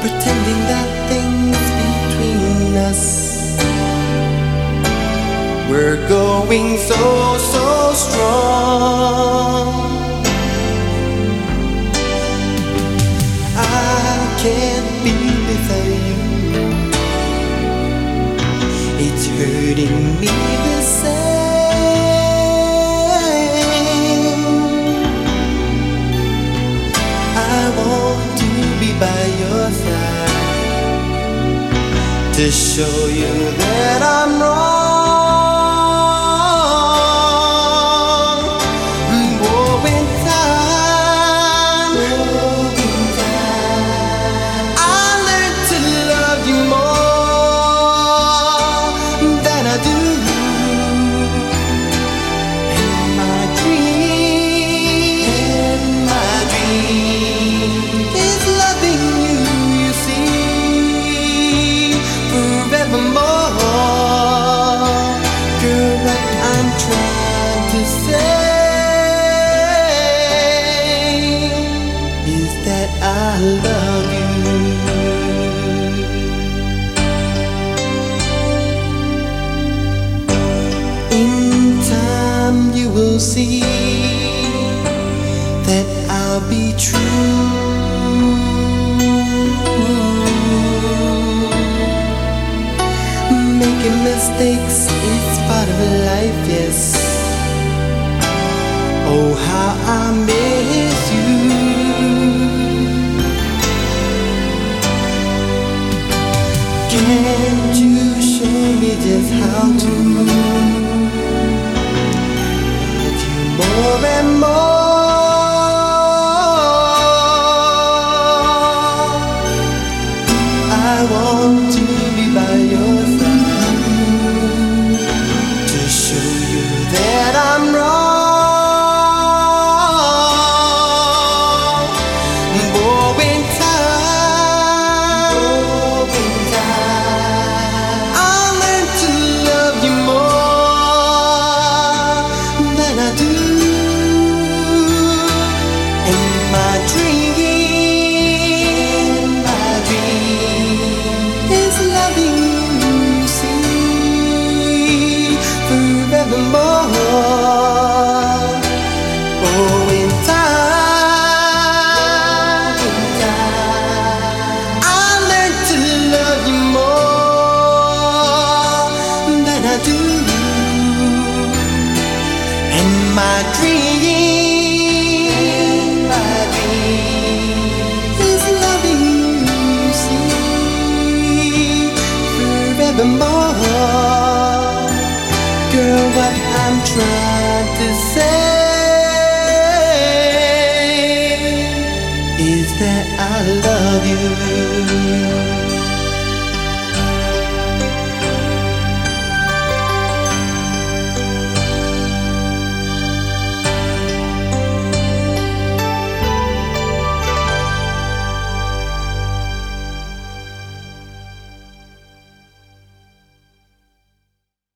pretending that things between us we're going so so strong. I can't be without you. It's hurting me. To show you that I'm wrong. I love you. In time, you will see that I'll be true. Making mistakes is part of life, yes. Oh, how I miss Can't you show me just how to love you more and more? That I love you.